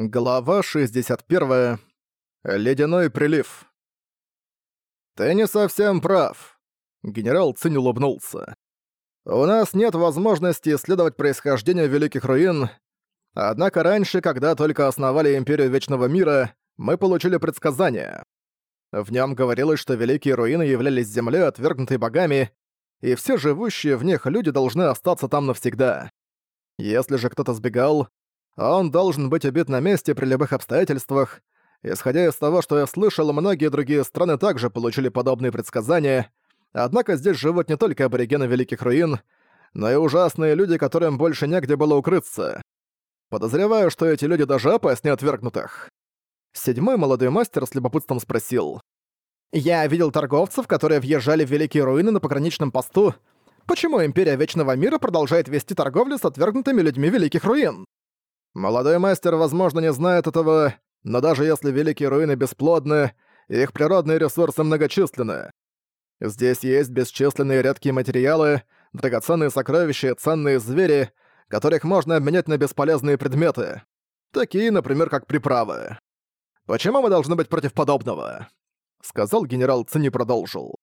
Глава 61. Ледяной прилив. «Ты не совсем прав», — генерал Цинь улыбнулся. «У нас нет возможности исследовать происхождение Великих Руин, однако раньше, когда только основали Империю Вечного Мира, мы получили предсказание. В нем говорилось, что Великие Руины являлись землей, отвергнутой богами, и все живущие в них люди должны остаться там навсегда. Если же кто-то сбегал, он должен быть убит на месте при любых обстоятельствах. Исходя из того, что я слышал, многие другие страны также получили подобные предсказания. Однако здесь живут не только аборигены Великих Руин, но и ужасные люди, которым больше негде было укрыться. Подозреваю, что эти люди даже опаснее отвергнутых. Седьмой молодой мастер с любопытством спросил. «Я видел торговцев, которые въезжали в Великие Руины на пограничном посту. Почему Империя Вечного Мира продолжает вести торговлю с отвергнутыми людьми Великих Руин?» Молодой мастер, возможно, не знает этого, но даже если великие руины бесплодны, их природные ресурсы многочисленны. Здесь есть бесчисленные редкие материалы, драгоценные сокровища ценные звери, которых можно обменять на бесполезные предметы. Такие, например, как приправы. «Почему мы должны быть против подобного?» Сказал генерал Цини продолжил.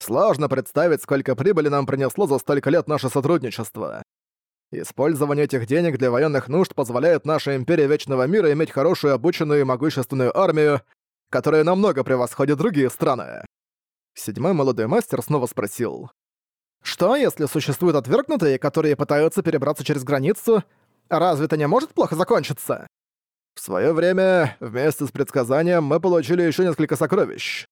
«Сложно представить, сколько прибыли нам принесло за столько лет наше сотрудничество. Использование этих денег для военных нужд позволяет нашей Империи Вечного Мира иметь хорошую обученную и могущественную армию, которая намного превосходит другие страны. Седьмой молодой мастер снова спросил. «Что, если существуют отвергнутые, которые пытаются перебраться через границу? Разве это не может плохо закончиться?» В свое время, вместе с предсказанием, мы получили еще несколько сокровищ.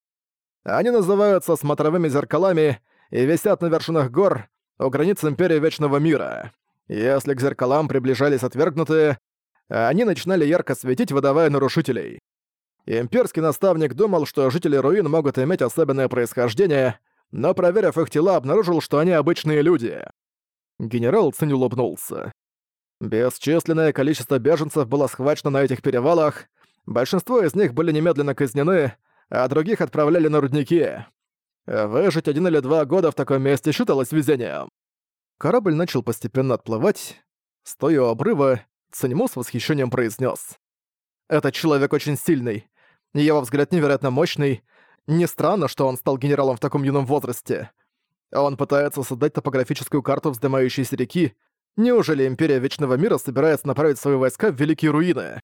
Они называются смотровыми зеркалами и висят на вершинах гор у границ Империи Вечного Мира. Если к зеркалам приближались отвергнутые, они начинали ярко светить, выдавая нарушителей. Имперский наставник думал, что жители руин могут иметь особенное происхождение, но, проверив их тела, обнаружил, что они обычные люди. Генерал Цинь улыбнулся. Бесчисленное количество беженцев было схвачено на этих перевалах, большинство из них были немедленно казнены, а других отправляли на рудники. Выжить один или два года в таком месте считалось везением. Корабль начал постепенно отплывать. Стоя у обрыва, Циньмо с восхищением произнес: «Этот человек очень сильный. Его взгляд невероятно мощный. Не странно, что он стал генералом в таком юном возрасте. Он пытается создать топографическую карту вздымающейся реки. Неужели Империя Вечного Мира собирается направить свои войска в Великие Руины?»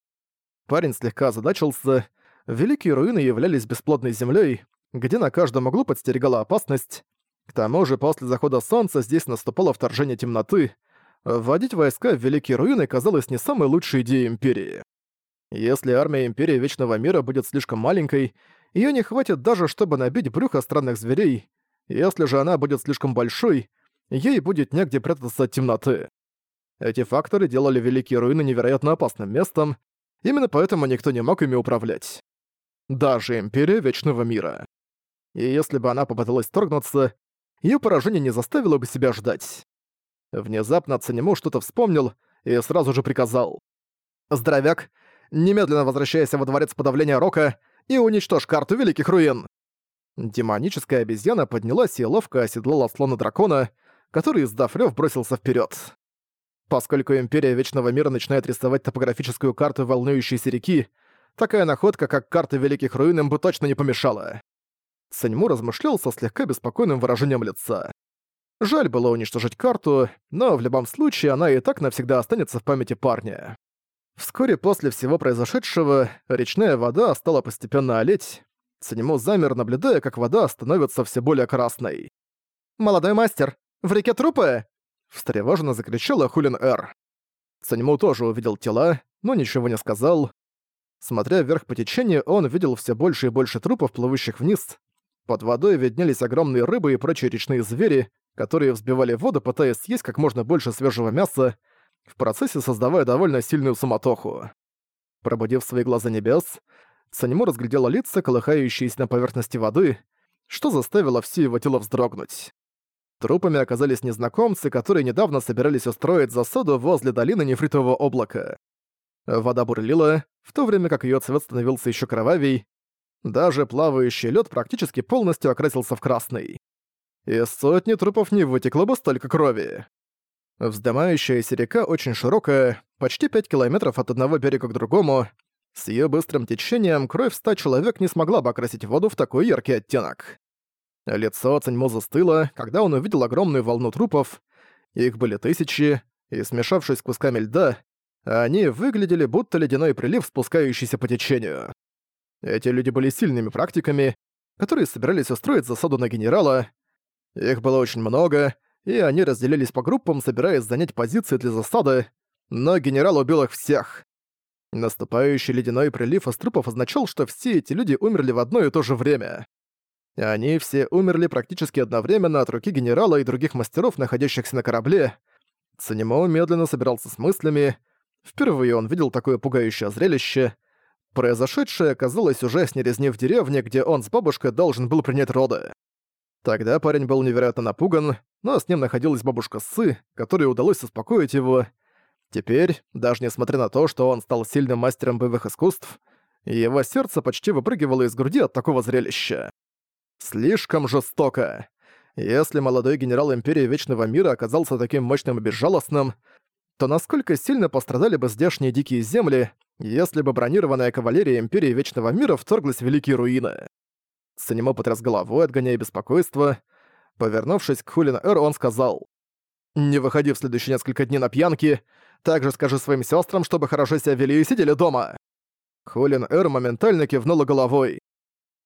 Парень слегка озадачился. Великие Руины являлись бесплодной землей, где на каждом углу подстерегала опасность. К тому же после захода солнца здесь наступало вторжение темноты. Вводить войска в Великие Руины казалось не самой лучшей идеей Империи. Если армия Империи Вечного Мира будет слишком маленькой, ее не хватит даже, чтобы набить брюхо странных зверей. Если же она будет слишком большой, ей будет негде прятаться от темноты. Эти факторы делали Великие Руины невероятно опасным местом, именно поэтому никто не мог ими управлять. Даже Империя Вечного Мира. И если бы она попыталась торгнуться, ее поражение не заставило бы себя ждать. Внезапно Цанему что-то вспомнил и сразу же приказал. «Здоровяк, немедленно возвращайся во дворец подавления Рока и уничтожь карту Великих Руин!» Демоническая обезьяна поднялась и ловко оседлала слона дракона, который, издав рёв, бросился вперед. Поскольку Империя Вечного Мира начинает рисовать топографическую карту волнующейся реки, такая находка, как карта Великих Руин, им бы точно не помешала. Саньму размышлял со слегка беспокойным выражением лица. Жаль было уничтожить карту, но в любом случае она и так навсегда останется в памяти парня. Вскоре после всего произошедшего речная вода стала постепенно олеть. Санему замер, наблюдая, как вода становится все более красной. «Молодой мастер, в реке трупы!» Встревоженно закричала Хулин Эр. Санему тоже увидел тела, но ничего не сказал. Смотря вверх по течению, он видел все больше и больше трупов, плывущих вниз, под водой виднелись огромные рыбы и прочие речные звери, которые взбивали воду, пытаясь съесть как можно больше свежего мяса, в процессе создавая довольно сильную суматоху. Пробудив свои глаза небес, Санему разглядела лица, колыхающиеся на поверхности воды, что заставило все его тело вздрогнуть. Трупами оказались незнакомцы, которые недавно собирались устроить засаду возле долины нефритового облака. Вода бурлила, в то время как ее цвет становился еще кровавей, даже плавающий лед практически полностью окрасился в красный. Из сотни трупов не вытекло бы столько крови. Вздымающаяся река очень широкая, почти 5 километров от одного берега к другому. С ее быстрым течением кровь ста человек не смогла бы окрасить воду в такой яркий оттенок. Лицо Циньмо застыло, когда он увидел огромную волну трупов. Их были тысячи, и, смешавшись с кусками льда, они выглядели будто ледяной прилив, спускающийся по течению. Эти люди были сильными практиками, которые собирались устроить засаду на генерала. Их было очень много, и они разделились по группам, собираясь занять позиции для засады, но генерал убил их всех. Наступающий ледяной прилив из трупов означал, что все эти люди умерли в одно и то же время. Они все умерли практически одновременно от руки генерала и других мастеров, находящихся на корабле. Цанимо медленно собирался с мыслями, Впервые он видел такое пугающее зрелище. Произошедшее оказалось ужаснее резни в деревне, где он с бабушкой должен был принять роды. Тогда парень был невероятно напуган, но с ним находилась бабушка Сы, которой удалось успокоить его. Теперь, даже несмотря на то, что он стал сильным мастером боевых искусств, его сердце почти выпрыгивало из груди от такого зрелища. Слишком жестоко. Если молодой генерал Империи Вечного Мира оказался таким мощным и безжалостным, то насколько сильно пострадали бы здешние дикие земли, если бы бронированная кавалерия Империи Вечного Мира вторглась в Великие Руины. Санимо потряс головой, отгоняя беспокойство. Повернувшись к Хулин Эр, он сказал, «Не выходи в следующие несколько дней на пьянки, также скажи своим сестрам, чтобы хорошо себя вели и сидели дома». Хулин Эр моментально кивнула головой.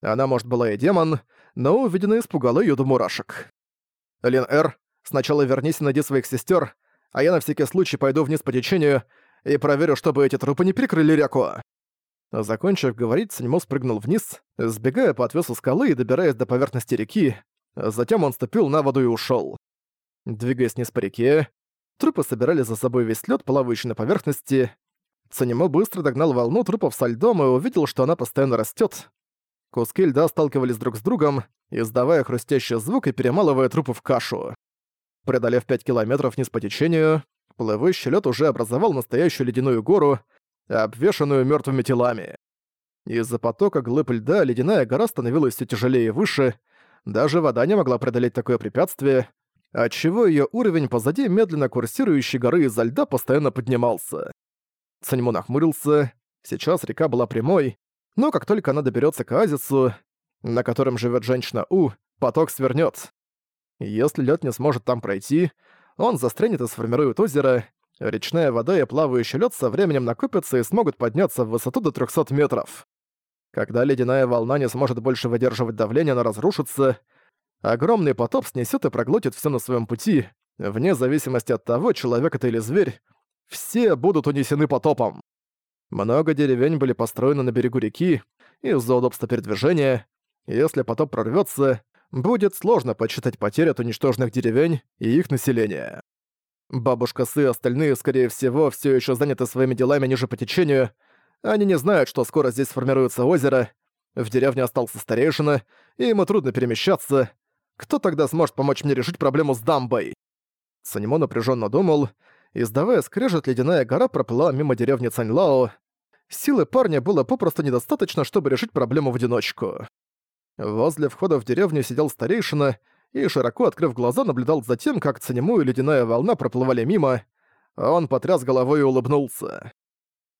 Она, может, была и демон, но увиденное испугало её до мурашек. «Лин Эр, сначала вернись и найди своих сестер, а я на всякий случай пойду вниз по течению и проверю, чтобы эти трупы не перекрыли реку». Закончив говорить, Саньмо спрыгнул вниз, сбегая по отвесу скалы и добираясь до поверхности реки. Затем он ступил на воду и ушел. Двигаясь вниз по реке, трупы собирали за собой весь лед, плавающий на поверхности. Санимо быстро догнал волну трупов со льдом и увидел, что она постоянно растет. Куски льда сталкивались друг с другом, издавая хрустящий звук и перемалывая трупы в кашу. Преодолев 5 километров вниз по течению, плывущий лед уже образовал настоящую ледяную гору, обвешанную мертвыми телами. Из-за потока глыб льда ледяная гора становилась все тяжелее и выше, даже вода не могла преодолеть такое препятствие, отчего ее уровень позади медленно курсирующей горы из-за льда постоянно поднимался. Саньму нахмурился, сейчас река была прямой, но как только она доберется к оазису, на котором живет женщина У, поток свернет. Если лед не сможет там пройти, он застрянет и сформирует озеро, речная вода и плавающий лед со временем накопятся и смогут подняться в высоту до 300 метров. Когда ледяная волна не сможет больше выдерживать давление, она разрушится. Огромный потоп снесет и проглотит все на своем пути, вне зависимости от того, человек это или зверь. Все будут унесены потопом. Много деревень были построены на берегу реки из-за удобства передвижения. Если потоп прорвется, будет сложно подсчитать потери от уничтоженных деревень и их населения. Бабушка Сы и остальные, скорее всего, все еще заняты своими делами ниже по течению. Они не знают, что скоро здесь сформируется озеро. В деревне остался старейшина, и ему трудно перемещаться. Кто тогда сможет помочь мне решить проблему с дамбой? Санимо напряженно думал. Издавая скрежет, ледяная гора проплыла мимо деревни Цаньлао. Силы парня было попросту недостаточно, чтобы решить проблему в одиночку. Возле входа в деревню сидел старейшина и, широко открыв глаза, наблюдал за тем, как Цанему и ледяная волна проплывали мимо. Он потряс головой и улыбнулся.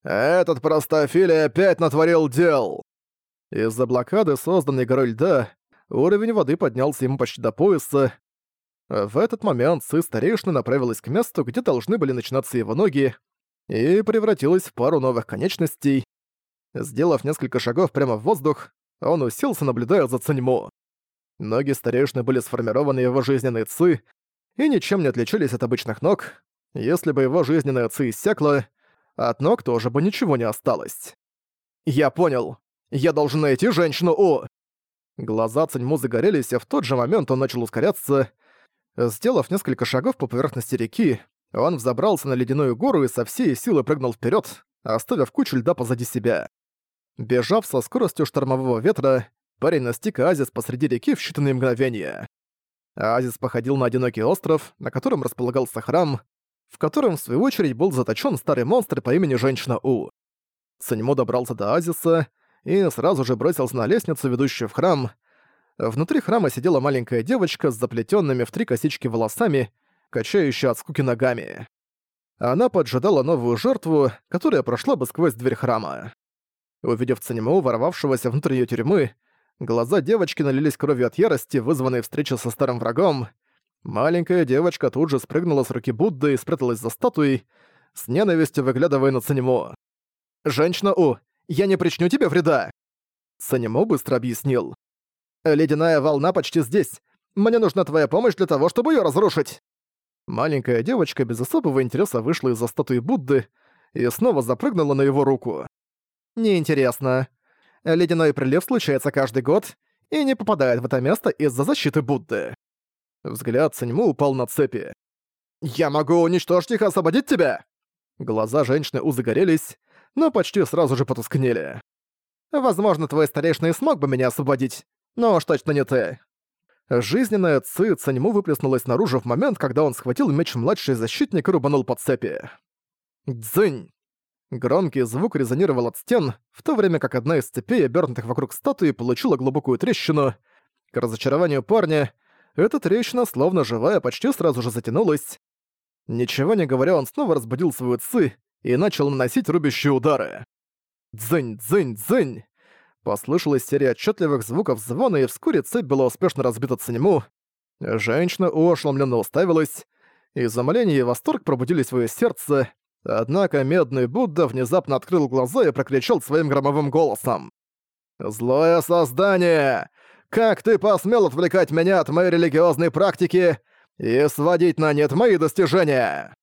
«Этот простофилий опять натворил дел!» Из-за блокады, созданной горой льда, уровень воды поднялся ему почти до пояса. В этот момент Сы старейшина направилась к месту, где должны были начинаться его ноги, и превратилась в пару новых конечностей. Сделав несколько шагов прямо в воздух, он уселся, наблюдая за Циньмо. Ноги старейшины были сформированы его жизненной ци и ничем не отличались от обычных ног. Если бы его жизненная ци иссякла, от ног тоже бы ничего не осталось. «Я понял. Я должен найти женщину О!» Глаза Циньму загорелись, и в тот же момент он начал ускоряться. Сделав несколько шагов по поверхности реки, он взобрался на ледяную гору и со всей силы прыгнул вперед, оставив кучу льда позади себя. Бежав со скоростью штормового ветра, парень настиг оазис посреди реки в считанные мгновения. Оазис походил на одинокий остров, на котором располагался храм, в котором, в свою очередь, был заточен старый монстр по имени Женщина У. Саньмо добрался до оазиса и сразу же бросился на лестницу, ведущую в храм. Внутри храма сидела маленькая девочка с заплетенными в три косички волосами, качающая от скуки ногами. Она поджидала новую жертву, которая прошла бы сквозь дверь храма. Увидев Цанему, ворвавшегося внутрь её тюрьмы, глаза девочки налились кровью от ярости, вызванной встречей со старым врагом. Маленькая девочка тут же спрыгнула с руки Будды и спряталась за статуей, с ненавистью выглядывая на Цанему. «Женщина У, я не причиню тебе вреда!» Цанему быстро объяснил. «Ледяная волна почти здесь. Мне нужна твоя помощь для того, чтобы её разрушить!» Маленькая девочка без особого интереса вышла из-за статуи Будды и снова запрыгнула на его руку. Неинтересно. Ледяной прилив случается каждый год и не попадает в это место из-за защиты Будды. Взгляд Саньму упал на цепи. «Я могу уничтожить их и освободить тебя!» Глаза женщины У загорелись, но почти сразу же потускнели. «Возможно, твой старейшина и смог бы меня освободить, но уж точно не ты». Жизненная ци Цаньму выплеснулась наружу в момент, когда он схватил меч младший защитник и рубанул по цепи. Дзынь! Громкий звук резонировал от стен, в то время как одна из цепей, обернутых вокруг статуи, получила глубокую трещину. К разочарованию парня, эта трещина, словно живая, почти сразу же затянулась. Ничего не говоря, он снова разбудил свою ци и начал наносить рубящие удары. Дзынь, дзынь, дзынь! Послышалась серия отчетливых звуков звона, и вскоре цепь была успешно разбита ценему. Женщина ошеломленно уставилась. Изумление и восторг пробудили свое сердце, Однако медный Будда внезапно открыл глаза и прокричал своим громовым голосом. «Злое создание! Как ты посмел отвлекать меня от моей религиозной практики и сводить на нет мои достижения?»